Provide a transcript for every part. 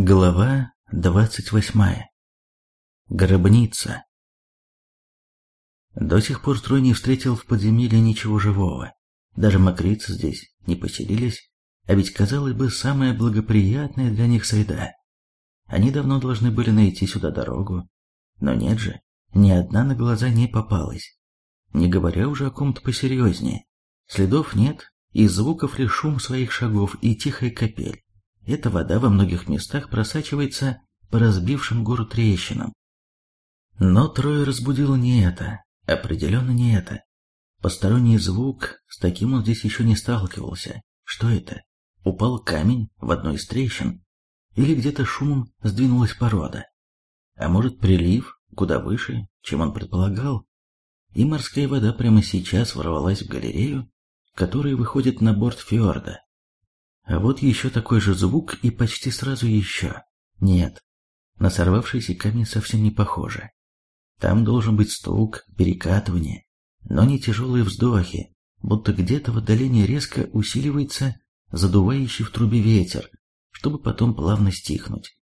Глава двадцать восьмая. Гробница. До сих пор Трой не встретил в подземелье ничего живого. Даже мокрицы здесь не поселились, а ведь, казалось бы, самая благоприятная для них среда. Они давно должны были найти сюда дорогу, но нет же, ни одна на глаза не попалась. Не говоря уже о ком-то посерьезнее. Следов нет, и звуков лишь шум своих шагов и тихая капель. Эта вода во многих местах просачивается по разбившим гору трещинам. Но Трое разбудило не это, определенно не это. Посторонний звук, с таким он здесь еще не сталкивался. Что это? Упал камень в одной из трещин? Или где-то шумом сдвинулась порода? А может прилив куда выше, чем он предполагал? И морская вода прямо сейчас ворвалась в галерею, которая выходит на борт фьорда. А вот еще такой же звук и почти сразу еще. Нет, на сорвавшийся камень совсем не похоже. Там должен быть стук, перекатывание, но не тяжелые вздохи, будто где-то в отдалении резко усиливается задувающий в трубе ветер, чтобы потом плавно стихнуть.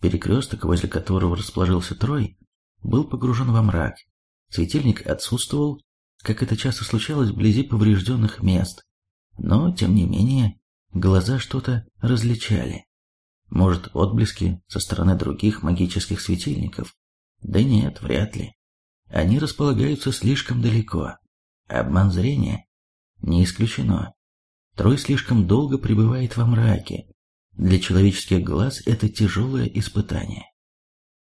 Перекресток, возле которого расположился Трой, был погружен во мрак. Светильник отсутствовал, как это часто случалось вблизи поврежденных мест. Но, тем не менее, Глаза что-то различали. Может, отблески со стороны других магических светильников? Да нет, вряд ли. Они располагаются слишком далеко. Обман зрения? Не исключено. Трой слишком долго пребывает во мраке. Для человеческих глаз это тяжелое испытание.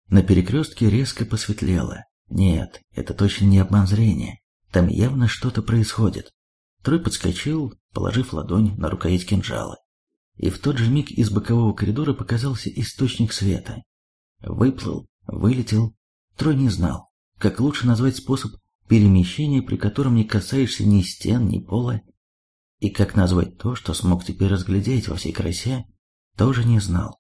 На перекрестке резко посветлело. Нет, это точно не обман зрения. Там явно что-то происходит. Трой подскочил, положив ладонь на рукоять кинжала. И в тот же миг из бокового коридора показался источник света. Выплыл, вылетел. Трой не знал, как лучше назвать способ перемещения, при котором не касаешься ни стен, ни пола. И как назвать то, что смог теперь разглядеть во всей красе, тоже не знал.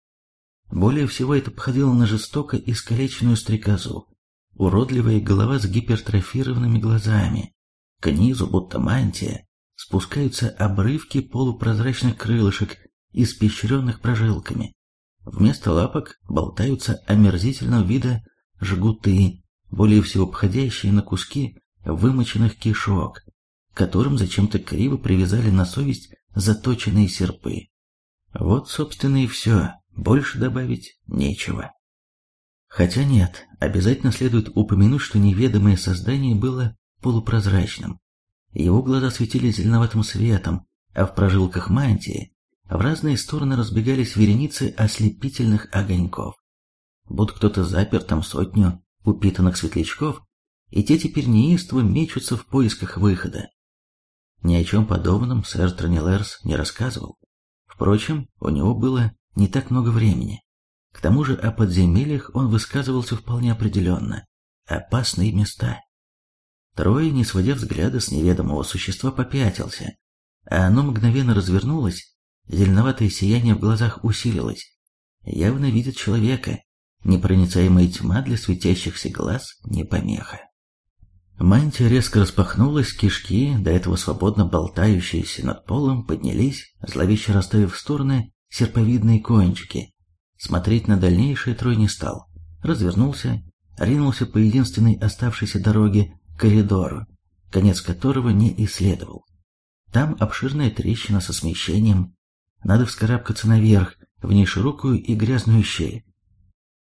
Более всего это походило на жестоко искалеченную стрекозу. Уродливая голова с гипертрофированными глазами. К низу, будто мантия, спускаются обрывки полупрозрачных крылышек, испещренных прожилками. Вместо лапок болтаются омерзительного вида жгуты, более всего походящие на куски вымоченных кишок, которым зачем-то криво привязали на совесть заточенные серпы. Вот, собственно, и все, больше добавить нечего. Хотя нет, обязательно следует упомянуть, что неведомое создание было полупрозрачным. Его глаза светились зеленоватым светом, а в прожилках мантии в разные стороны разбегались вереницы ослепительных огоньков. Будто кто-то запер там сотню упитанных светлячков, и те теперь неистово мечутся в поисках выхода. Ни о чем подобном сэр Тронилерс не рассказывал. Впрочем, у него было не так много времени. К тому же о подземельях он высказывался вполне определенно. Опасные места. Трой, не сводя взгляда с неведомого существа, попятился, а оно мгновенно развернулось, зеленоватое сияние в глазах усилилось. Явно видит человека, непроницаемая тьма для светящихся глаз не помеха. Мантия резко распахнулась, кишки, до этого свободно болтающиеся над полом, поднялись, зловеще расставив в стороны серповидные кончики. Смотреть на дальнейшее Трой не стал. Развернулся, ринулся по единственной оставшейся дороге, коридору, конец которого не исследовал. Там обширная трещина со смещением. Надо вскарабкаться наверх, в неширокую и грязную щель.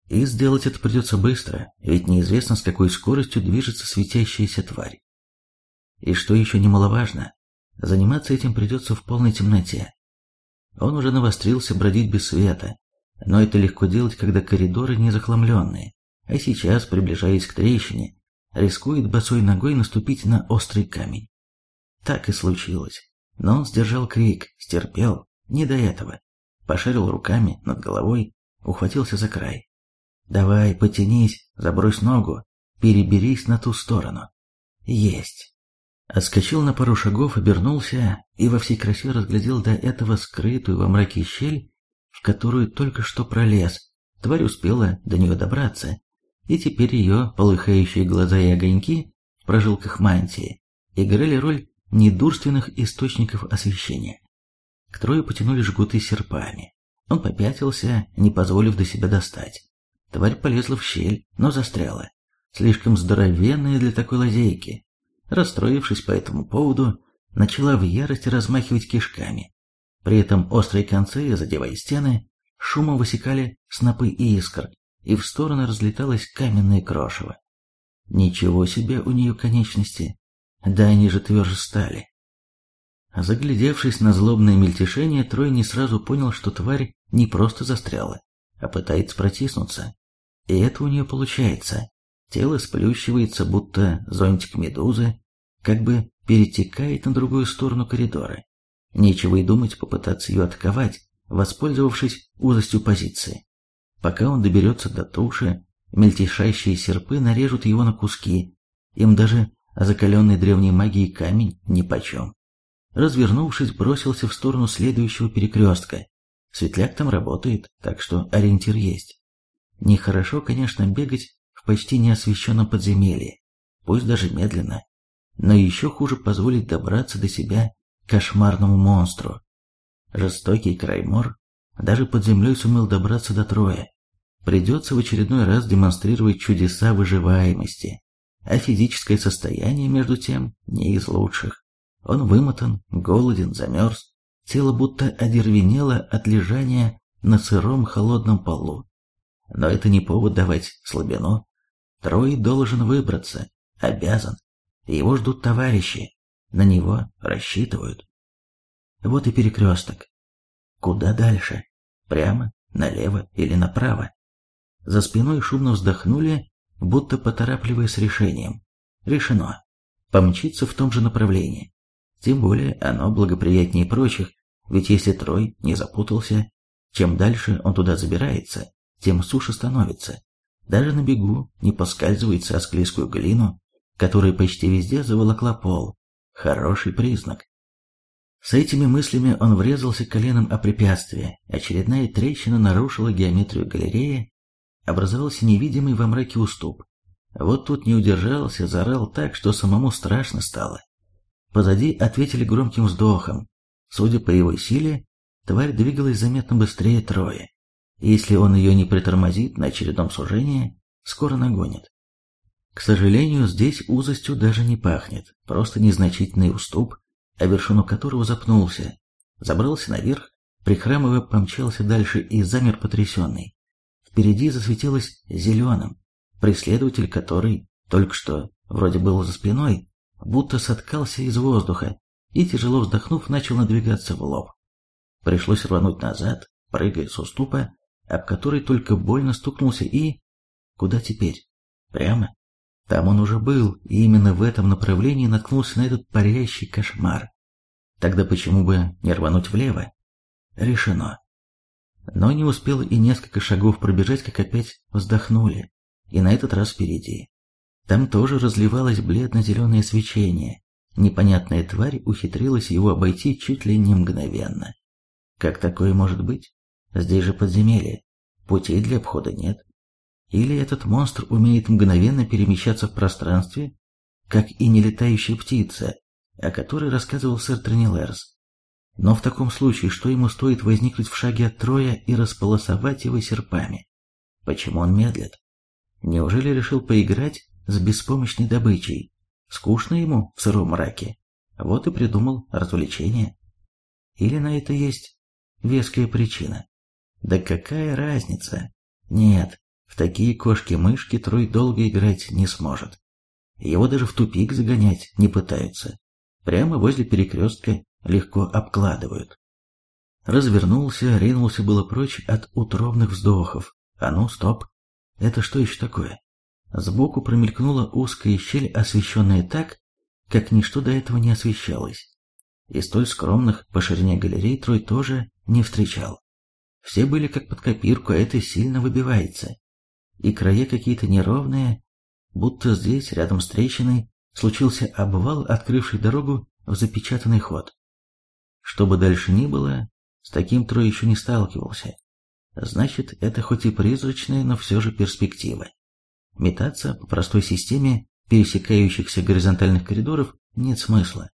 И сделать это придется быстро, ведь неизвестно, с какой скоростью движется светящаяся тварь. И что еще немаловажно, заниматься этим придется в полной темноте. Он уже навострился бродить без света, но это легко делать, когда коридоры не захламленные. А сейчас, приближаясь к трещине, рискует босой ногой наступить на острый камень. Так и случилось. Но он сдержал крик, стерпел, не до этого. Пошарил руками над головой, ухватился за край. «Давай, потянись, забрось ногу, переберись на ту сторону». «Есть». Отскочил на пару шагов, обернулся и во всей красе разглядел до этого скрытую во мраке щель, в которую только что пролез. Тварь успела до нее добраться, и теперь ее полыхающие глаза и огоньки в прожилках мантии играли роль недурственных источников освещения. К трое потянули жгуты серпами. Он попятился, не позволив до себя достать. Тварь полезла в щель, но застряла. Слишком здоровенная для такой лазейки. Расстроившись по этому поводу, начала в ярости размахивать кишками. При этом острые концы, задевая стены, шумом высекали снопы искр, и в стороны разлеталось каменное крошево. Ничего себе у нее конечности, да они же тверже стали. Заглядевшись на злобное мельтешение, Трой не сразу понял, что тварь не просто застряла, а пытается протиснуться. И это у нее получается. Тело сплющивается, будто зонтик медузы, как бы перетекает на другую сторону коридора. Нечего и думать попытаться ее атаковать, воспользовавшись узостью позиции. Пока он доберется до туши, мельтешащие серпы нарежут его на куски, им даже закаленный древней магией камень нипочем. Развернувшись, бросился в сторону следующего перекрестка. Светляк там работает, так что ориентир есть. Нехорошо, конечно, бегать в почти неосвещенном подземелье, пусть даже медленно, но еще хуже позволить добраться до себя кошмарному монстру. Жестокий Краймор даже под землей сумел добраться до Троя. Придется в очередной раз демонстрировать чудеса выживаемости, а физическое состояние, между тем, не из лучших. Он вымотан, голоден, замерз, тело будто одервенело от лежания на сыром холодном полу. Но это не повод давать слабину. Трой должен выбраться, обязан. Его ждут товарищи, на него рассчитывают. Вот и перекресток. Куда дальше? Прямо, налево или направо? За спиной шумно вздохнули, будто поторапливая с решением. Решено. Помчиться в том же направлении. Тем более оно благоприятнее прочих, ведь если Трой не запутался, чем дальше он туда забирается, тем суше становится. Даже на бегу не поскальзывается о склизкую глину, которая почти везде заволокла пол. Хороший признак. С этими мыслями он врезался коленом о препятствие. Очередная трещина нарушила геометрию галереи, образовался невидимый во мраке уступ. Вот тут не удержался, заорал так, что самому страшно стало. Позади ответили громким вздохом. Судя по его силе, тварь двигалась заметно быстрее Троя. Если он ее не притормозит на очередном сужении, скоро нагонит. К сожалению, здесь узостью даже не пахнет, просто незначительный уступ, о вершину которого запнулся, забрался наверх, прихрамывая помчался дальше и замер потрясенный. Впереди засветилось зеленым, преследователь который только что вроде был за спиной, будто соткался из воздуха и, тяжело вздохнув, начал надвигаться в лоб. Пришлось рвануть назад, прыгая с уступа, об который только больно стукнулся и... Куда теперь? Прямо? Там он уже был, и именно в этом направлении наткнулся на этот парящий кошмар. Тогда почему бы не рвануть влево? Решено. Но не успел и несколько шагов пробежать, как опять вздохнули, и на этот раз впереди. Там тоже разливалось бледно-зеленое свечение. Непонятная тварь ухитрилась его обойти чуть ли не мгновенно. Как такое может быть? Здесь же подземелье. Путей для обхода нет. Или этот монстр умеет мгновенно перемещаться в пространстве, как и нелетающая птица, о которой рассказывал сэр Тренилерс. Но в таком случае, что ему стоит возникнуть в шаге от Троя и располосовать его серпами? Почему он медлит? Неужели решил поиграть с беспомощной добычей? Скучно ему в сыром мраке? Вот и придумал развлечение. Или на это есть веская причина? Да какая разница? Нет, в такие кошки-мышки Трой долго играть не сможет. Его даже в тупик загонять не пытаются. Прямо возле перекрестка легко обкладывают. Развернулся, ринулся было прочь от утробных вздохов. А ну, стоп. Это что еще такое? Сбоку промелькнула узкая щель, освещенная так, как ничто до этого не освещалось. И столь скромных по ширине галерей Трой тоже не встречал. Все были как под копирку, а это сильно выбивается и края какие-то неровные, будто здесь, рядом с трещиной, случился обвал, открывший дорогу в запечатанный ход. Что бы дальше ни было, с таким Трой еще не сталкивался. Значит, это хоть и призрачная, но все же перспектива. Метаться по простой системе пересекающихся горизонтальных коридоров нет смысла.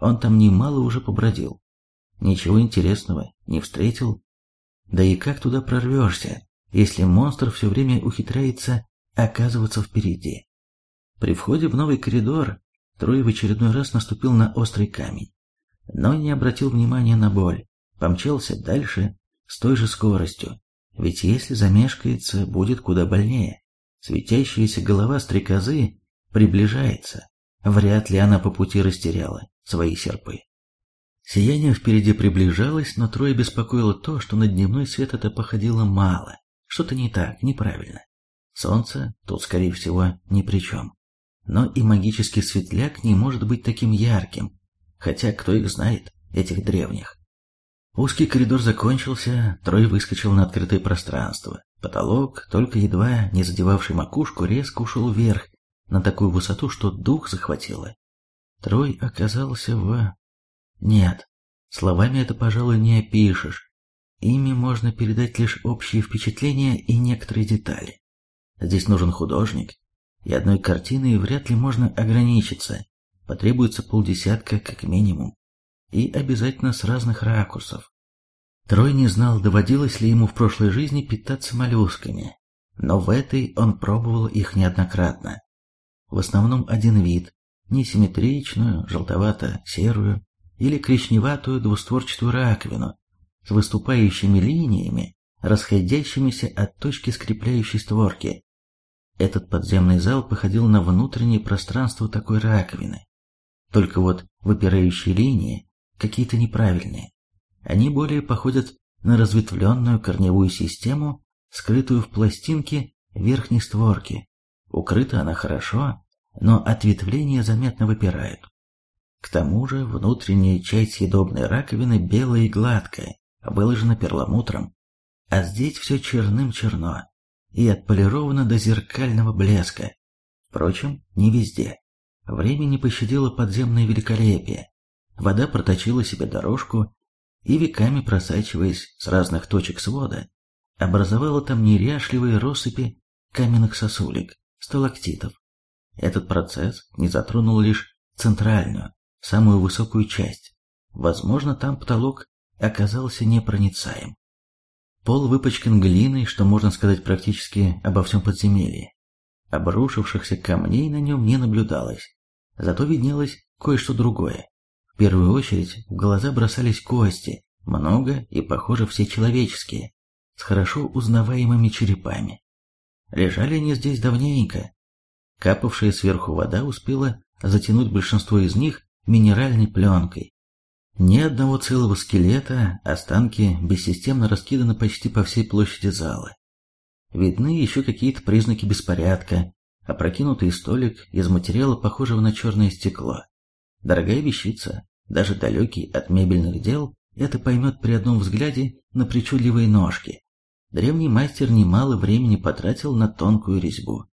Он там немало уже побродил. Ничего интересного не встретил. Да и как туда прорвешься, если монстр все время ухитряется оказываться впереди? При входе в новый коридор Трой в очередной раз наступил на острый камень, но не обратил внимания на боль, помчался дальше с той же скоростью, ведь если замешкается, будет куда больнее. Светящаяся голова стрекозы приближается, вряд ли она по пути растеряла свои серпы. Сияние впереди приближалось, но Трое беспокоило то, что на дневной свет это походило мало. Что-то не так, неправильно. Солнце тут, скорее всего, ни при чем. Но и магический светляк не может быть таким ярким, хотя кто их знает, этих древних. Узкий коридор закончился, Трой выскочил на открытое пространство. Потолок, только едва не задевавший макушку, резко ушел вверх, на такую высоту, что дух захватило. Трой оказался в нет, словами это, пожалуй, не опишешь. Ими можно передать лишь общие впечатления и некоторые детали. Здесь нужен художник, и одной картиной вряд ли можно ограничиться. Потребуется полдесятка как минимум. И обязательно с разных ракурсов. Трой не знал, доводилось ли ему в прошлой жизни питаться моллюсками, но в этой он пробовал их неоднократно. В основном один вид, несимметричную, желтовато-серую, или коричневатую двустворчатую раковину с выступающими линиями, расходящимися от точки скрепляющей створки. Этот подземный зал походил на внутреннее пространство такой раковины. Только вот выпирающие линии какие-то неправильные. Они более походят на разветвленную корневую систему, скрытую в пластинке верхней створки. Укрыта она хорошо, но ответвления заметно выпирают. К тому же внутренняя часть съедобной раковины белая и гладкая, выложена перламутром, а здесь все черным-черно и отполировано до зеркального блеска. Впрочем, не везде. Время не пощадило подземное великолепие. Вода проточила себе дорожку и, веками просачиваясь с разных точек свода, образовала там неряшливые россыпи каменных сосулек, сталактитов. Этот процесс не затронул лишь центральную, самую высокую часть. Возможно, там потолок оказался непроницаем. Пол выпачкан глиной, что можно сказать практически обо всем подземелье. Обрушившихся камней на нем не наблюдалось, зато виднелось кое-что другое. В первую очередь в глаза бросались кости, много и, похоже, все человеческие, с хорошо узнаваемыми черепами. Лежали они здесь давненько. Капавшая сверху вода успела затянуть большинство из них минеральной пленкой. Ни одного целого скелета, останки бессистемно раскиданы почти по всей площади зала. Видны еще какие-то признаки беспорядка, опрокинутый столик из материала, похожего на черное стекло. Дорогая вещица, даже далекий от мебельных дел, это поймет при одном взгляде на причудливые ножки. Древний мастер немало времени потратил на тонкую резьбу.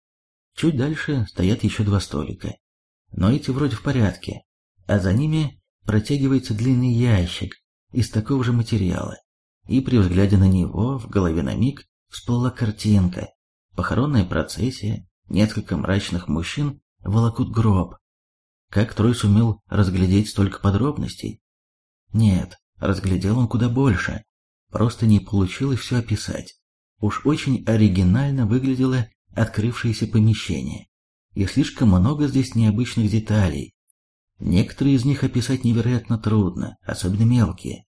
Чуть дальше стоят еще два столика. Но эти вроде в порядке, а за ними протягивается длинный ящик из такого же материала. И при взгляде на него в голове на миг всплыла картинка. Похоронная процессия, несколько мрачных мужчин волокут гроб. Как Трой сумел разглядеть столько подробностей? Нет, разглядел он куда больше. Просто не получилось все описать. Уж очень оригинально выглядело открывшееся помещение. И слишком много здесь необычных деталей, Некоторые из них описать невероятно трудно, особенно мелкие.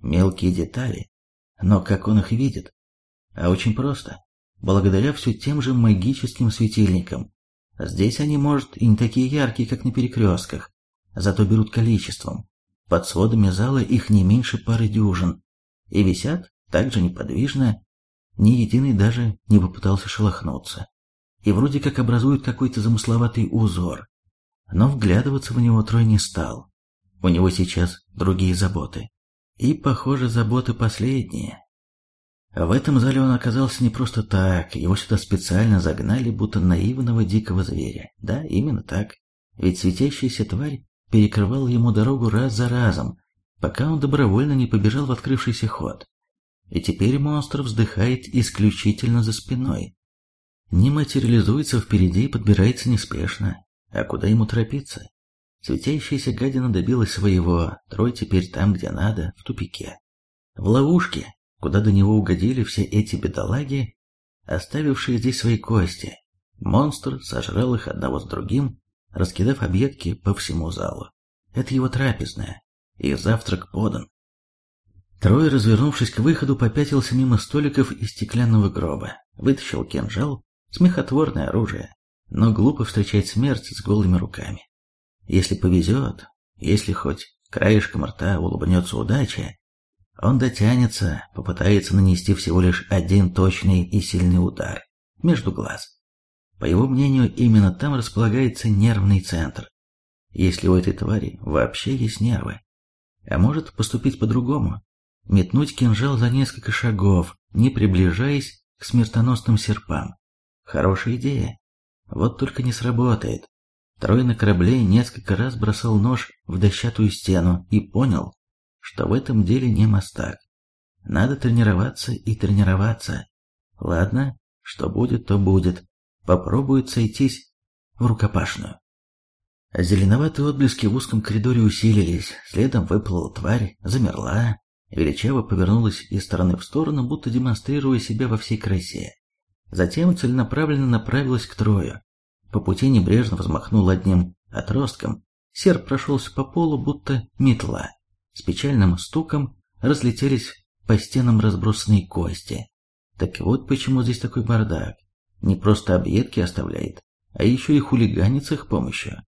Мелкие детали. Но как он их видит? А очень просто. Благодаря все тем же магическим светильникам. Здесь они, может, и не такие яркие, как на перекрестках, зато берут количеством. Под сводами зала их не меньше пары дюжин. И висят так же неподвижно, ни единый даже не попытался шелохнуться. И вроде как образуют какой-то замысловатый узор, но вглядываться в него Трой не стал. У него сейчас другие заботы. И, похоже, заботы последние. В этом зале он оказался не просто так, его сюда специально загнали, будто наивного дикого зверя. Да, именно так. Ведь светящаяся тварь перекрывала ему дорогу раз за разом, пока он добровольно не побежал в открывшийся ход. И теперь монстр вздыхает исключительно за спиной. Не материализуется впереди и подбирается неспешно, а куда ему торопиться? Светящаяся гадина добилась своего, Трой теперь там, где надо, в тупике. В ловушке, куда до него угодили все эти бедолаги, оставившие здесь свои кости. Монстр сожрал их одного с другим, раскидав объедки по всему залу. Это его трапезная, и завтрак подан. Трой, развернувшись к выходу, попятился мимо столиков из стеклянного гроба, вытащил кинжал, смехотворное оружие, но глупо встречать смерть с голыми руками. Если повезет, если хоть краешком рта улыбнется удача, он дотянется, попытается нанести всего лишь один точный и сильный удар между глаз. По его мнению, именно там располагается нервный центр. Если у этой твари вообще есть нервы. А может поступить по-другому. Метнуть кинжал за несколько шагов, не приближаясь к смертоносным серпам. Хорошая идея. Вот только не сработает. Трой на корабле несколько раз бросал нож в дощатую стену и понял, что в этом деле не мастак. Надо тренироваться и тренироваться. Ладно, что будет, то будет. Попробует сойтись в рукопашную. Зеленоватые отблески в узком коридоре усилились, следом выплыла тварь, замерла, величаво повернулась из стороны в сторону, будто демонстрируя себя во всей красе. Затем целенаправленно направилась к Трою. По пути небрежно взмахнул одним отростком, серп прошелся по полу, будто метла. С печальным стуком разлетелись по стенам разбросанные кости. Так вот почему здесь такой бардак. Не просто объедки оставляет, а еще и хулиганит с их помощью.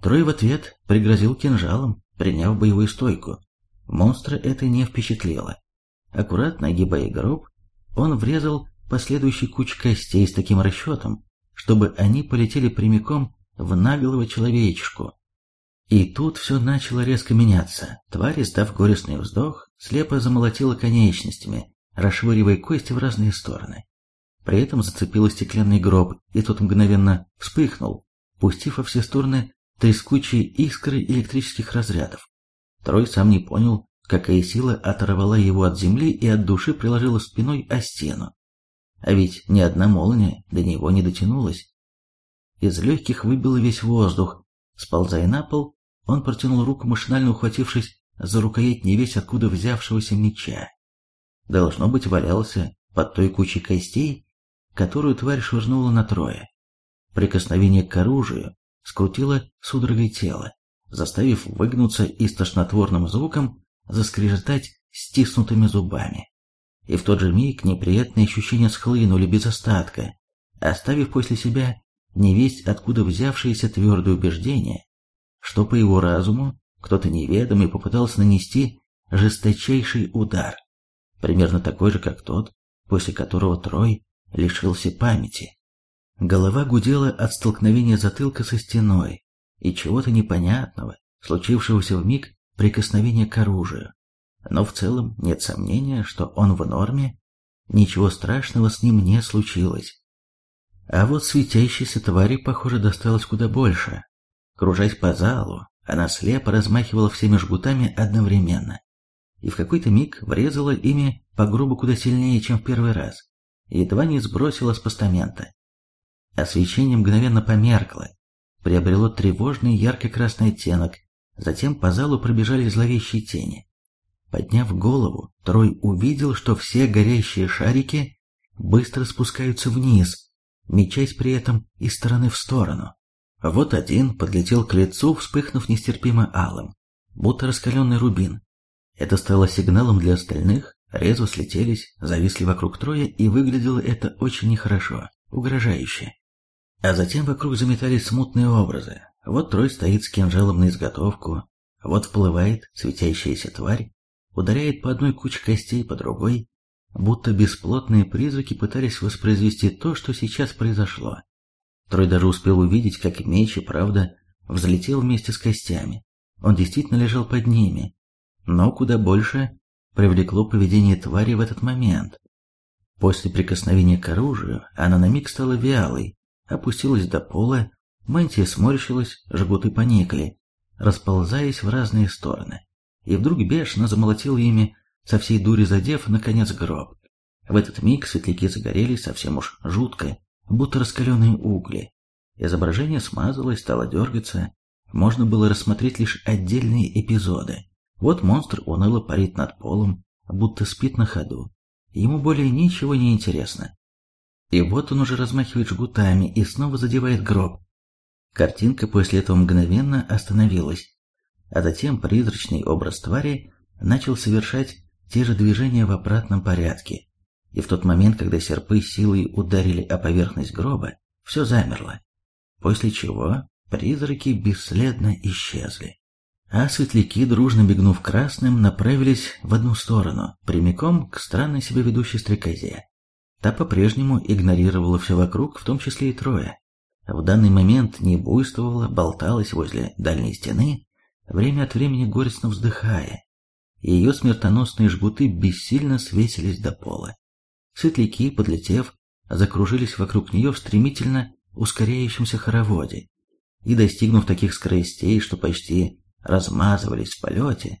Трой в ответ пригрозил кинжалом, приняв боевую стойку. Монстра это не впечатлило. Аккуратно огибая гроб, он врезал последующий куч костей с таким расчетом, чтобы они полетели прямиком в наголого человечку. И тут все начало резко меняться. Тварь, издав горестный вздох, слепо замолотила конечностями, расшвыривая кости в разные стороны. При этом зацепила стеклянный гроб, и тот мгновенно вспыхнул, пустив во все стороны трескучие искры электрических разрядов. Трой сам не понял, какая сила оторвала его от земли и от души приложила спиной о стену. А ведь ни одна молния до него не дотянулась. Из легких выбило весь воздух, Сползая на пол, он протянул руку, машинально ухватившись за рукоять невесть откуда взявшегося меча. Должно быть, валялся под той кучей костей, которую тварь швырнула на трое. Прикосновение к оружию скрутило судорогой тело, заставив выгнуться и с тошнотворным звуком заскрежетать стиснутыми зубами. И в тот же миг неприятные ощущения схлынули без остатка, оставив после себя невесть откуда взявшееся твердое убеждение, что по его разуму кто-то неведомый попытался нанести жесточайший удар, примерно такой же, как тот, после которого Трой лишился памяти. Голова гудела от столкновения затылка со стеной и чего-то непонятного, случившегося в миг прикосновения к оружию. Но в целом нет сомнения, что он в норме, ничего страшного с ним не случилось. А вот светящейся твари, похоже, досталось куда больше. Кружась по залу, она слепо размахивала всеми жгутами одновременно. И в какой-то миг врезала ими по грубо куда сильнее, чем в первый раз. Едва не сбросила с постамента. Освещение мгновенно померкло, приобрело тревожный ярко-красный оттенок, затем по залу пробежали зловещие тени. Подняв голову, Трой увидел, что все горящие шарики быстро спускаются вниз, мечась при этом из стороны в сторону. Вот один подлетел к лицу, вспыхнув нестерпимо алым, будто раскаленный рубин. Это стало сигналом для остальных, резво слетелись, зависли вокруг троя, и выглядело это очень нехорошо, угрожающе. А затем вокруг заметались смутные образы. Вот трой стоит с кинжалом на изготовку, вот вплывает светящаяся тварь, ударяет по одной куче костей, по другой, будто бесплотные призраки пытались воспроизвести то, что сейчас произошло. Трой даже успел увидеть, как меч и правда взлетел вместе с костями. Он действительно лежал под ними. Но куда больше привлекло поведение твари в этот момент. После прикосновения к оружию она на миг стала вялой, опустилась до пола, мантия сморщилась, жгуты поникли, расползаясь в разные стороны. И вдруг бешено замолотил ими со всей дури задев, наконец, гроб. В этот миг светляки загорелись совсем уж жутко, будто раскаленные угли. Изображение смазалось, стало дергаться. Можно было рассмотреть лишь отдельные эпизоды. Вот монстр уныло парит над полом, будто спит на ходу. Ему более ничего не интересно. И вот он уже размахивает жгутами и снова задевает гроб. Картинка после этого мгновенно остановилась, а затем призрачный образ твари начал совершать те же движения в обратном порядке. И в тот момент, когда серпы силой ударили о поверхность гроба, все замерло. После чего призраки бесследно исчезли. А светляки, дружно бегнув красным, направились в одну сторону, прямиком к странной себе ведущей стрекозе. Та по-прежнему игнорировала все вокруг, в том числе и трое. В данный момент не буйствовала, болталась возле дальней стены, время от времени горестно вздыхая. Ее смертоносные жгуты бессильно свесились до пола. Светляки, подлетев, закружились вокруг нее в стремительно ускоряющемся хороводе, и, достигнув таких скоростей, что почти размазывались в полете,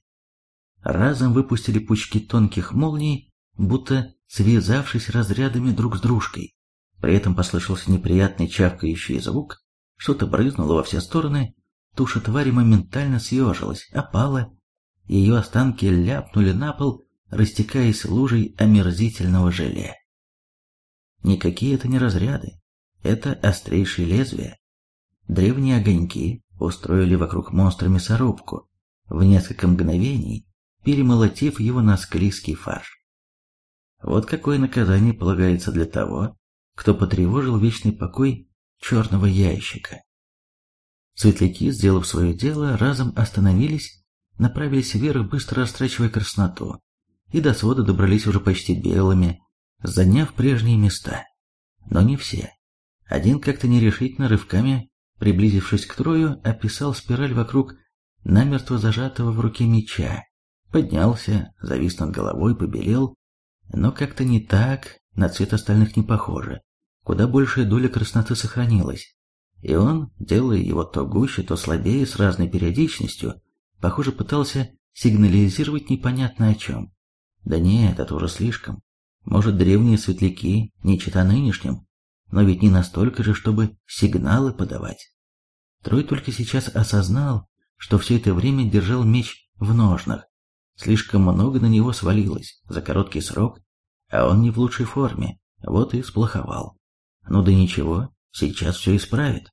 разом выпустили пучки тонких молний, будто связавшись разрядами друг с дружкой. При этом послышался неприятный чавкающий звук, что-то брызнуло во все стороны, туша твари моментально съежилась, опала, ее останки ляпнули на пол, растекаясь лужей омерзительного желе. Никакие это не разряды, это острейшие лезвия. Древние огоньки устроили вокруг монстра мясорубку, в несколько мгновений перемолотив его на склизкий фарш. Вот какое наказание полагается для того, кто потревожил вечный покой черного ящика. Светляки, сделав свое дело, разом остановились, направились вверх, быстро растрачивая красноту, и до свода добрались уже почти белыми, заняв прежние места. Но не все. Один как-то нерешительно рывками, приблизившись к Трою, описал спираль вокруг намертво зажатого в руке меча, поднялся, завис над головой, побелел, но как-то не так, на цвет остальных не похоже. Куда большая доля красноты сохранилась. И он, делая его то гуще, то слабее, с разной периодичностью, похоже, пытался сигнализировать непонятно о чем. Да нет, это уже слишком. Может, древние светляки, не чита нынешним, но ведь не настолько же, чтобы сигналы подавать. Трой только сейчас осознал, что все это время держал меч в ножнах, Слишком много на него свалилось за короткий срок, а он не в лучшей форме, вот и сплоховал. Ну да ничего, сейчас все исправит.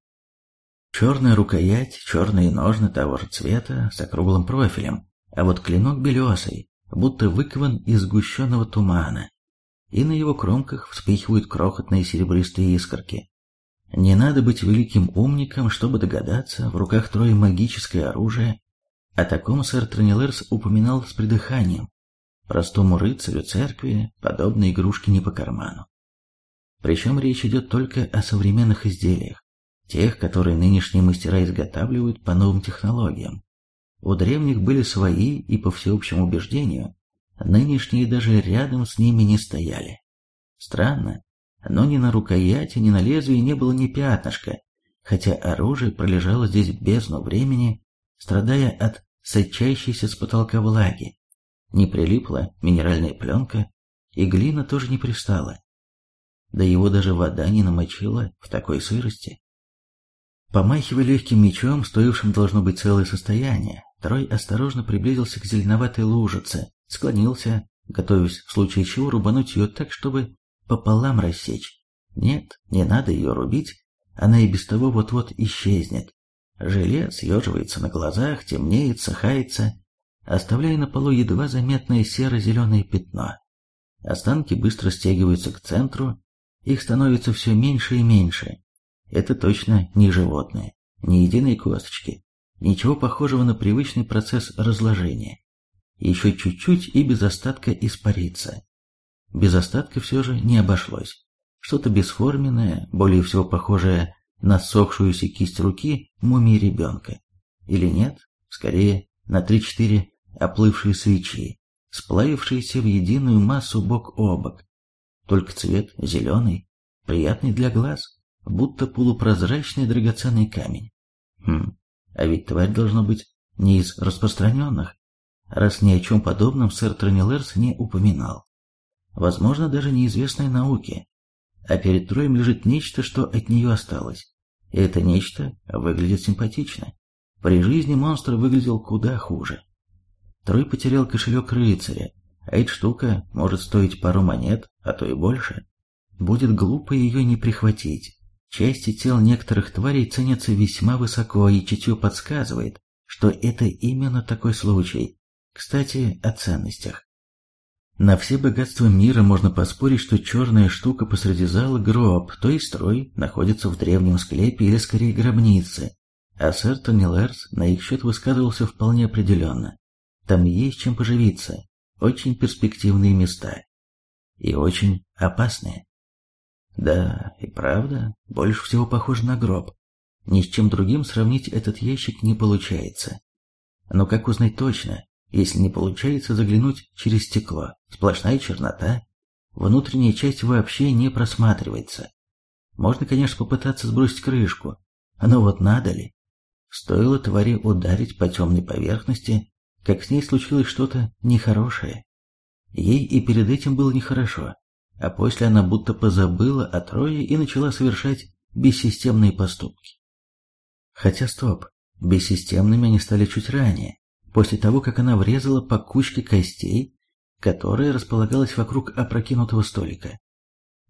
Черная рукоять, черные ножны того же цвета, с округлым профилем, а вот клинок белесый, будто выкован из сгущенного тумана, и на его кромках вспыхивают крохотные серебристые искорки. Не надо быть великим умником, чтобы догадаться, в руках трое магическое оружие, о таком сэр Тронилерс упоминал с придыханием. Простому рыцарю церкви подобные игрушки не по карману. Причем речь идет только о современных изделиях, тех, которые нынешние мастера изготавливают по новым технологиям. У древних были свои, и по всеобщему убеждению, нынешние даже рядом с ними не стояли. Странно, но ни на рукояти, ни на лезвии не было ни пятнышка, хотя оружие пролежало здесь бездну времени страдая от сочащейся с потолка влаги. Не прилипла минеральная пленка, и глина тоже не пристала. Да его даже вода не намочила в такой сырости. Помахивая легким мечом, стоившим должно быть целое состояние, Трой осторожно приблизился к зеленоватой лужице, склонился, готовясь в случае чего рубануть ее так, чтобы пополам рассечь. Нет, не надо ее рубить, она и без того вот-вот исчезнет. Желе съеживается на глазах, темнеет, сахается, оставляя на полу едва заметное серо-зеленое пятно. Останки быстро стягиваются к центру, их становится все меньше и меньше. Это точно не животные, ни единой косточки, ничего похожего на привычный процесс разложения. Еще чуть-чуть и без остатка испарится. Без остатка все же не обошлось. Что-то бесформенное, более всего похожее на сохшуюся кисть руки мумии ребенка. Или нет, скорее, на три-четыре оплывшие свечи, сплавившиеся в единую массу бок о бок. Только цвет зеленый, приятный для глаз, будто полупрозрачный драгоценный камень. Хм, а ведь тварь должно быть не из распространенных, раз ни о чем подобном сэр Тронилерс не упоминал. Возможно, даже неизвестной науке. А перед Троем лежит нечто, что от нее осталось. Это нечто выглядит симпатично. При жизни монстр выглядел куда хуже. Трой потерял кошелек рыцаря, а эта штука может стоить пару монет, а то и больше. Будет глупо ее не прихватить. Части тел некоторых тварей ценятся весьма высоко, и чутье подсказывает, что это именно такой случай. Кстати, о ценностях. На все богатства мира можно поспорить, что черная штука посреди зала – гроб, то есть строй, находится в древнем склепе или скорее гробнице, а сэр Тони Лерс на их счет высказывался вполне определенно. Там есть чем поживиться, очень перспективные места. И очень опасные. Да, и правда, больше всего похож на гроб. Ни с чем другим сравнить этот ящик не получается. Но как узнать точно, если не получается заглянуть через стекло? Сплошная чернота. Внутренняя часть вообще не просматривается. Можно, конечно, попытаться сбросить крышку, но вот надо ли? Стоило твари ударить по темной поверхности, как с ней случилось что-то нехорошее. Ей и перед этим было нехорошо, а после она будто позабыла о Трое и начала совершать бессистемные поступки. Хотя стоп, бессистемными они стали чуть ранее, после того, как она врезала по кучке костей, которая располагалась вокруг опрокинутого столика.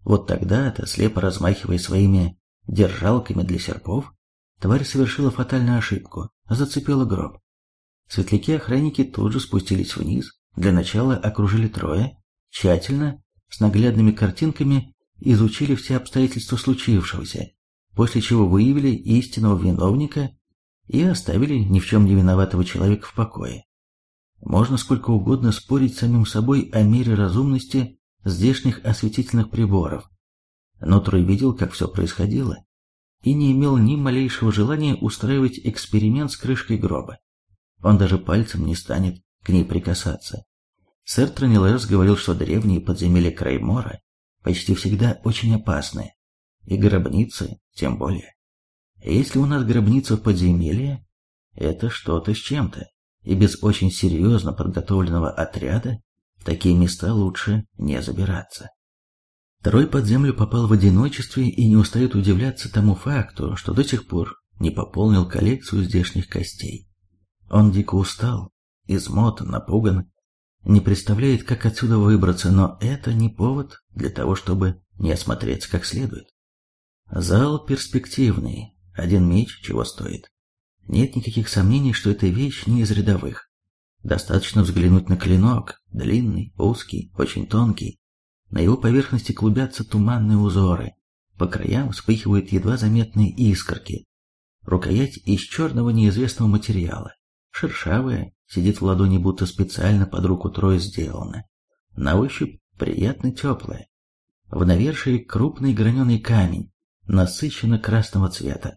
Вот тогда-то, слепо размахивая своими держалками для серпов, тварь совершила фатальную ошибку, зацепила гроб. Светляки-охранники тут же спустились вниз, для начала окружили трое, тщательно, с наглядными картинками изучили все обстоятельства случившегося, после чего выявили истинного виновника и оставили ни в чем не виноватого человека в покое. Можно сколько угодно спорить с самим собой о мере разумности здешних осветительных приборов, но Трой видел, как все происходило, и не имел ни малейшего желания устраивать эксперимент с крышкой гроба. Он даже пальцем не станет к ней прикасаться. Сэр Тронилерс говорил, что древние подземелья Краймора почти всегда очень опасны, и гробницы тем более. Если у нас гробница в подземелье, это что-то с чем-то и без очень серьезно подготовленного отряда в такие места лучше не забираться. Трой под землю попал в одиночестве и не устает удивляться тому факту, что до сих пор не пополнил коллекцию здешних костей. Он дико устал, измотан, напуган, не представляет, как отсюда выбраться, но это не повод для того, чтобы не осмотреться как следует. Зал перспективный, один меч чего стоит. Нет никаких сомнений, что эта вещь не из рядовых. Достаточно взглянуть на клинок, длинный, узкий, очень тонкий. На его поверхности клубятся туманные узоры, по краям вспыхивают едва заметные искорки. Рукоять из черного неизвестного материала, шершавая, сидит в ладони, будто специально под руку трое сделана. На ощупь приятно теплая. В навершии крупный граненый камень, насыщенно красного цвета.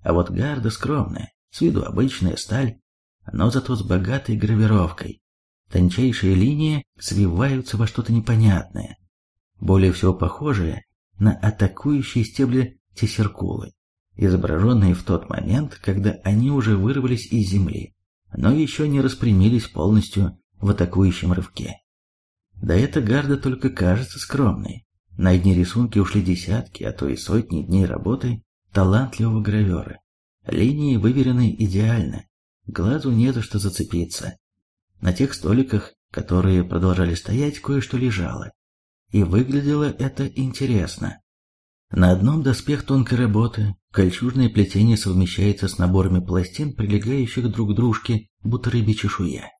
А вот гарда скромная, с виду обычная сталь, но зато с богатой гравировкой. Тончайшие линии свиваются во что-то непонятное, более всего похожее на атакующие стебли тессеркулы, изображенные в тот момент, когда они уже вырвались из земли, но еще не распрямились полностью в атакующем рывке. Да эта гарда только кажется скромной. На одни рисунки ушли десятки, а то и сотни дней работы талантливого гравера. Линии выверены идеально, глазу не за что зацепиться. На тех столиках, которые продолжали стоять, кое-что лежало. И выглядело это интересно. На одном доспех тонкой работы, кольчужное плетение совмещается с наборами пластин, прилегающих друг к дружке, будто рыбья чешуя.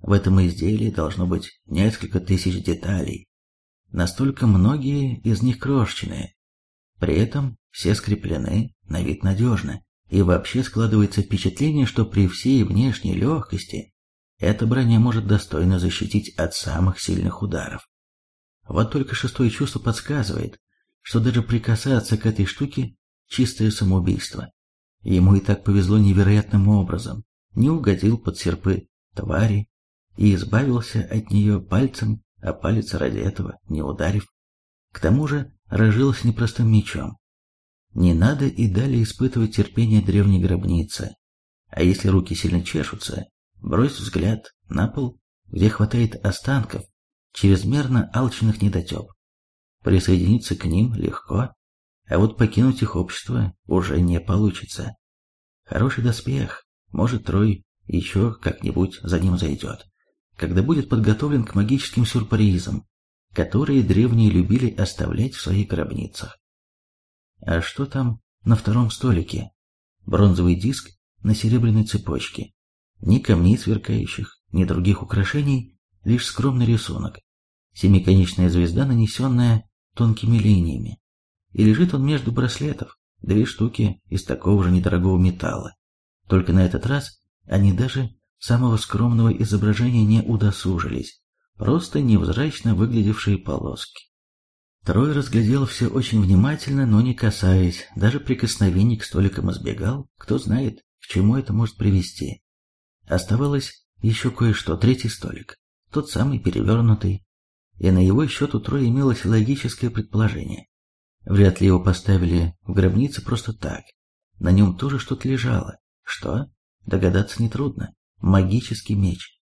В этом изделии должно быть несколько тысяч деталей. Настолько многие из них крошечные. При этом все скреплены на вид надежно. И вообще складывается впечатление, что при всей внешней легкости эта броня может достойно защитить от самых сильных ударов. Вот только шестое чувство подсказывает, что даже прикасаться к этой штуке – чистое самоубийство. Ему и так повезло невероятным образом, не угодил под серпы твари и избавился от нее пальцем, а палец ради этого не ударив. К тому же разжился непростым мечом, не надо и далее испытывать терпение древней гробницы. А если руки сильно чешутся, брось взгляд на пол, где хватает останков, чрезмерно алчных недотеп. Присоединиться к ним легко, а вот покинуть их общество уже не получится. Хороший доспех, может, Трой еще как-нибудь за ним зайдет. когда будет подготовлен к магическим сюрпризам, которые древние любили оставлять в своих гробницах. А что там на втором столике? Бронзовый диск на серебряной цепочке. Ни камней сверкающих, ни других украшений, лишь скромный рисунок. Семиконечная звезда, нанесенная тонкими линиями. И лежит он между браслетов, две штуки из такого же недорогого металла. Только на этот раз они даже самого скромного изображения не удосужились, просто невзрачно выглядевшие полоски. Трой разглядел все очень внимательно, но не касаясь, даже прикосновений к столикам избегал, кто знает, к чему это может привести. Оставалось еще кое-что, третий столик, тот самый перевернутый, и на его счет у Троя имелось логическое предположение. Вряд ли его поставили в гробнице просто так. На нем тоже что-то лежало. Что? Догадаться нетрудно. Магический меч.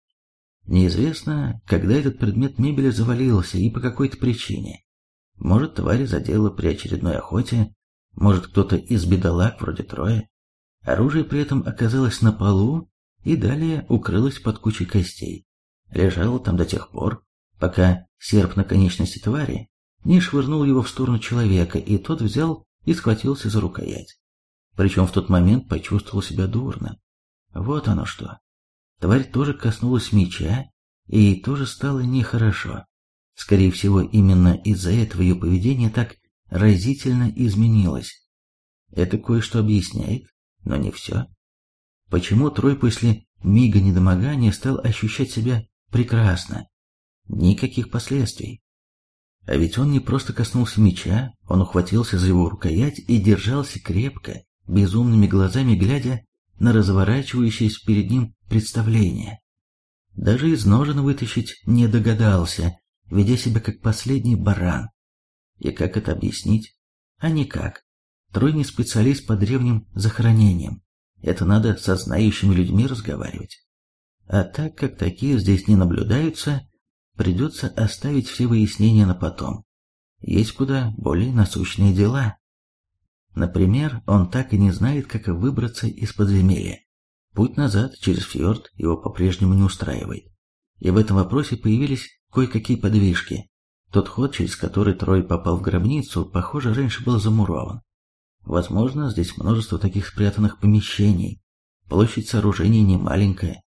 Неизвестно, когда этот предмет мебели завалился и по какой-то причине. Может, тварь задела при очередной охоте, может, кто-то из бедолаг вроде Троя. Оружие при этом оказалось на полу и далее укрылось под кучей костей. Лежало там до тех пор, пока серп на конечности твари не швырнул его в сторону человека, и тот взял и схватился за рукоять. Причем в тот момент почувствовал себя дурно. Вот оно что. Тварь тоже коснулась меча, и ей тоже стало нехорошо. Скорее всего, именно из-за этого ее поведение так разительно изменилось. Это кое-что объясняет, но не все. Почему Трой после мига недомогания стал ощущать себя прекрасно? Никаких последствий. А ведь он не просто коснулся меча, он ухватился за его рукоять и держался крепко, безумными глазами глядя на разворачивающееся перед ним представление. Даже из ножен вытащить не догадался, ведя себя как последний баран. И как это объяснить? А никак. Трой специалист по древним захоронениям. Это надо со знающими людьми разговаривать. А так как такие здесь не наблюдаются, придется оставить все выяснения на потом. Есть куда более насущные дела. Например, он так и не знает, как выбраться из подземелья. Путь назад через фьорд его по-прежнему не устраивает. И в этом вопросе появились кое-какие подвижки. Тот ход, через который Трой попал в гробницу, похоже, раньше был замурован. Возможно, здесь множество таких спрятанных помещений. Площадь сооружений не маленькая.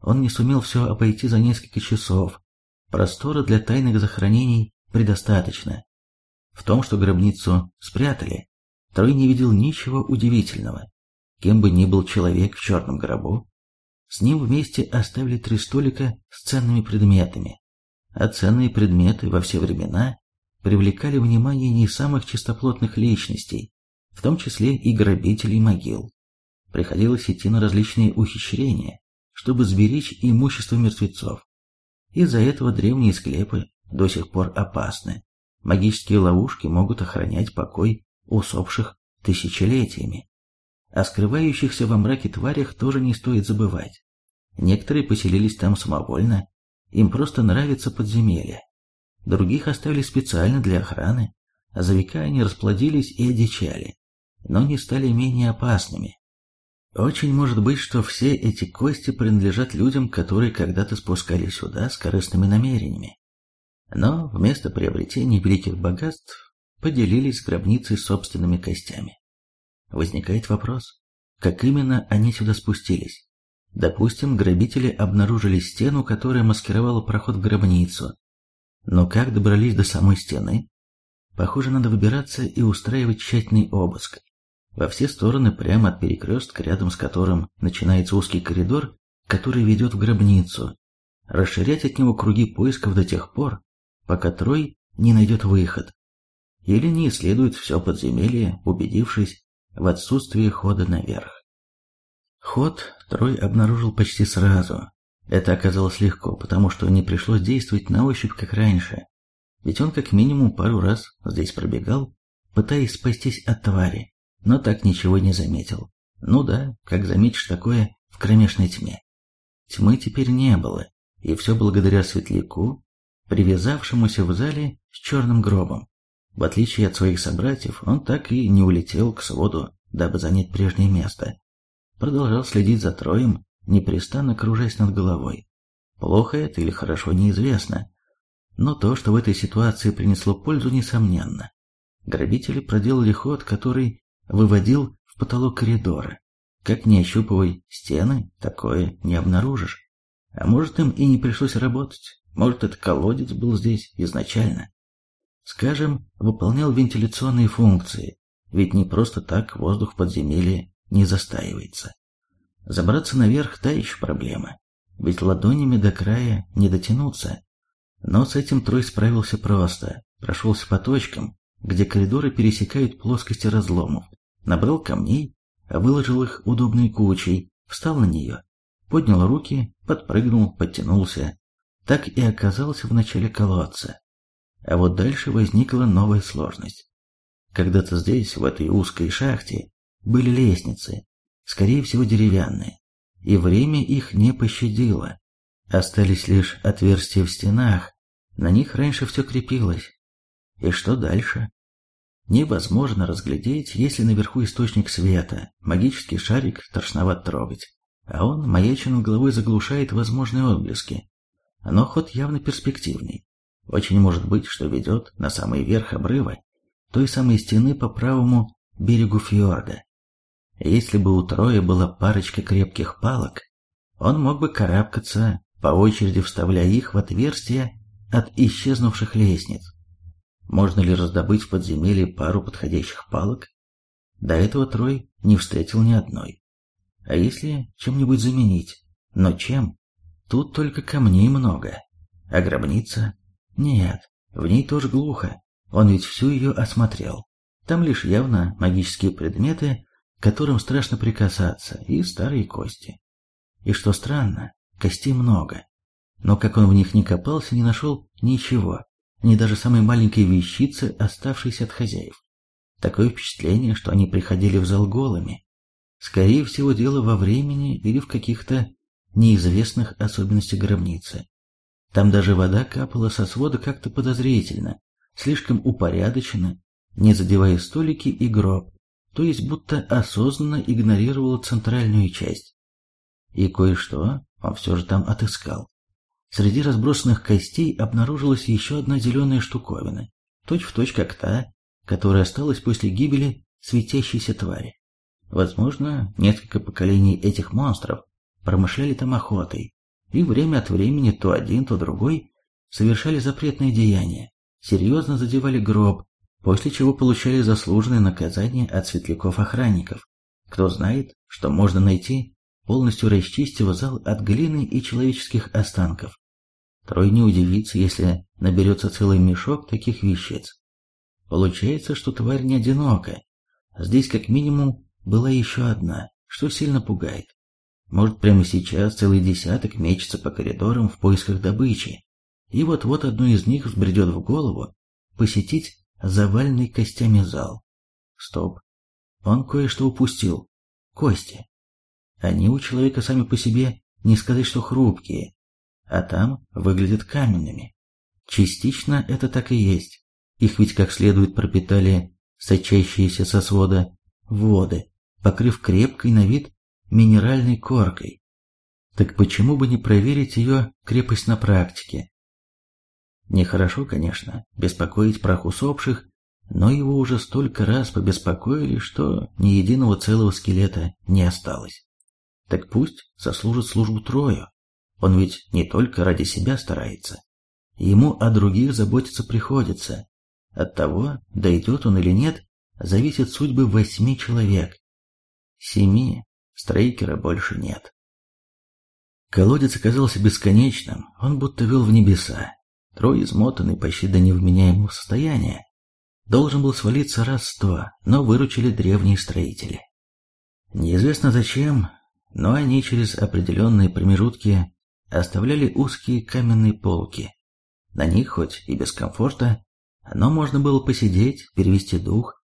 Он не сумел все обойти за несколько часов. Простора для тайных захоронений предостаточно. В том, что гробницу спрятали, Трой не видел ничего удивительного. Кем бы ни был человек в черном гробу, с ним вместе оставили три столика с ценными предметами. А ценные предметы во все времена привлекали внимание не самых чистоплотных личностей, в том числе и грабителей могил. Приходилось идти на различные ухищрения, чтобы сберечь имущество мертвецов. Из-за этого древние склепы до сих пор опасны. Магические ловушки могут охранять покой усопших тысячелетиями. О скрывающихся во мраке тварях тоже не стоит забывать. Некоторые поселились там самовольно, им просто нравится подземелье. Других оставили специально для охраны, а за века они расплодились и одичали, но не стали менее опасными. Очень может быть, что все эти кости принадлежат людям, которые когда-то спускались сюда с корыстными намерениями. Но вместо приобретения великих богатств поделились с гробницей собственными костями. Возникает вопрос, как именно они сюда спустились? Допустим, грабители обнаружили стену, которая маскировала проход в гробницу. Но как добрались до самой стены? Похоже, надо выбираться и устраивать тщательный обыск. Во все стороны прямо от перекрестка, рядом с которым начинается узкий коридор, который ведет в гробницу. Расширять от него круги поисков до тех пор, пока Трой не найдет выход или не исследует все подземелье, убедившись в отсутствии хода наверх. Ход Трой обнаружил почти сразу. Это оказалось легко, потому что не пришлось действовать на ощупь, как раньше. Ведь он как минимум пару раз здесь пробегал, пытаясь спастись от твари, но так ничего не заметил. Ну да, как заметишь такое в кромешной тьме. Тьмы теперь не было, и все благодаря светляку, привязавшемуся в зале с черным гробом. В отличие от своих собратьев, он так и не улетел к своду, дабы занять прежнее место. Продолжал следить за Троем, непрестанно кружась над головой. Плохо это или хорошо, неизвестно. Но то, что в этой ситуации принесло пользу, несомненно. Грабители проделали ход, который выводил в потолок коридора. Как не ощупывай стены, такое не обнаружишь. А может, им и не пришлось работать. Может, этот колодец был здесь изначально. Скажем, выполнял вентиляционные функции, ведь не просто так воздух в подземелье не застаивается. Забраться наверх – та еще проблема, ведь ладонями до края не дотянуться. Но с этим Трой справился просто, прошелся по точкам, где коридоры пересекают плоскости разломов, набрал камней, выложил их удобной кучей, встал на нее, поднял руки, подпрыгнул, подтянулся. Так и оказался в начале колодца. А вот дальше возникла новая сложность. Когда-то здесь, в этой узкой шахте, были лестницы, скорее всего деревянные, и время их не пощадило. Остались лишь отверстия в стенах, на них раньше все крепилось. И что дальше? Невозможно разглядеть, если наверху источник света, магический шарик тошноват трогать, а он маячным головой заглушает возможные отблески. Но ход явно перспективный. Очень может быть, что ведет на самый верх обрыва, той самой стены по правому берегу фьорда. Если бы у Троя была парочка крепких палок, он мог бы карабкаться, по очереди вставляя их в отверстия от исчезнувших лестниц. Можно ли раздобыть в подземелье пару подходящих палок? До этого Трой не встретил ни одной. А если чем-нибудь заменить? Но чем? Тут только камней много. А гробница? Нет, в ней тоже глухо. Он ведь всю ее осмотрел. Там лишь явно магические предметы, к которым страшно прикасаться, и старые кости. И что странно, костей много. Но как он в них не копался, не нашел ничего, ни даже самой маленькой вещицы, оставшейся от хозяев. Такое впечатление, что они приходили в зал голыми. Скорее всего, дело во времени или в каких-то неизвестных особенностях гробницы. Там даже вода капала со свода как-то подозрительно, слишком упорядоченно, не задевая столики и гроб, то есть будто осознанно игнорировала центральную часть. И кое-что он все же там отыскал. Среди разбросанных костей обнаружилась еще одна зеленая штуковина, точь-в-точь точь как та, которая осталась после гибели светящейся твари. Возможно, несколько поколений этих монстров промышляли там охотой, и время от времени то один, то другой совершали запретные деяния, серьезно задевали гроб, после чего получали заслуженное наказание от светляков-охранников. Кто знает, что можно найти, полностью расчистив зал от глины и человеческих останков. Трой не удивится, если наберется целый мешок таких вещиц. Получается, что тварь не одинока. Здесь как минимум была еще одна, что сильно пугает. Может, прямо сейчас целый десяток мечется по коридорам в поисках добычи, и вот-вот одну из них взбредет в голову посетить заваленный костями зал. Стоп. Он кое-что упустил. Кости. Они у человека сами по себе не сказать, что хрупкие, а там выглядят каменными. Частично это так и есть. Их ведь как следует пропитали сочащиеся со свода воды, покрыв крепкой на вид минеральной коркой. Так почему бы не проверить ее крепость на практике? Нехорошо, конечно, беспокоить прах усопших, но его уже столько раз побеспокоили, что ни единого целого скелета не осталось. Так пусть сослужит службу Трою. Он ведь не только ради себя старается. Ему о других заботиться приходится. От того, дойдет он или нет, зависит судьбы восьми человек. Семи Стрейкера больше нет. Колодец оказался бесконечным, он будто вел в небеса. Трой, измотанный почти до невменяемого состояния, должен был свалиться раз сто, но выручили древние строители. Неизвестно зачем, но они через определенные промежутки оставляли узкие каменные полки. На них, хоть и без комфорта, но можно было посидеть, перевести дух,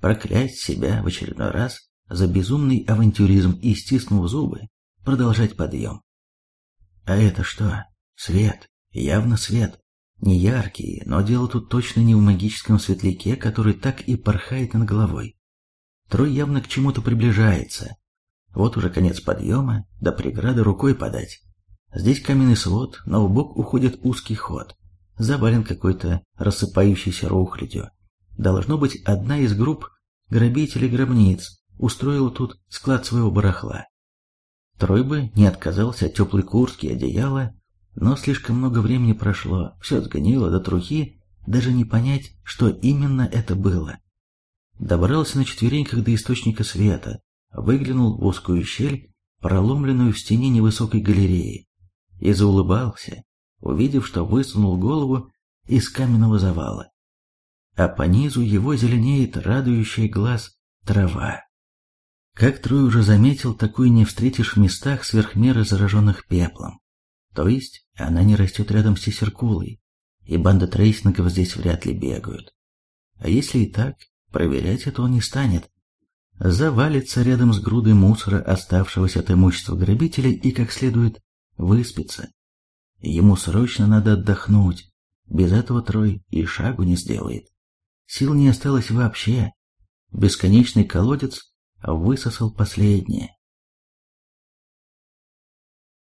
проклясть себя в очередной раз за безумный авантюризм и, стиснув зубы, продолжать подъем. А это что? Свет. Явно свет. Не яркий, но дело тут точно не в магическом светляке, который так и порхает над головой. Трой явно к чему-то приближается. Вот уже конец подъема, до преграды рукой подать. Здесь каменный свод, но в бок уходит узкий ход, завален какой-то рассыпающейся рухлядью. Должно быть, одна из групп грабителей-гробниц устроила тут склад своего барахла. Трой бы не отказался от теплой куртки и одеяла, но слишком много времени прошло, все сгнило до трухи, даже не понять, что именно это было. Добрался на четвереньках до источника света, выглянул в узкую щель, проломленную в стене невысокой галереи, и заулыбался, увидев, что высунул голову из каменного завала. А по низу его зеленеет радующий глаз трава. Как Трой уже заметил, такую не встретишь в местах сверх меры зараженных пеплом. То есть она не растет рядом с Сесеркулой, и банда трейсингов здесь вряд ли бегают. А если и так, проверять это он не станет. Завалится рядом с грудой мусора, оставшегося от имущества грабителей, и как следует выспится. Ему срочно надо отдохнуть, без этого Трой и шагу не сделает. Сил не осталось вообще. Бесконечный колодец высосал последнее.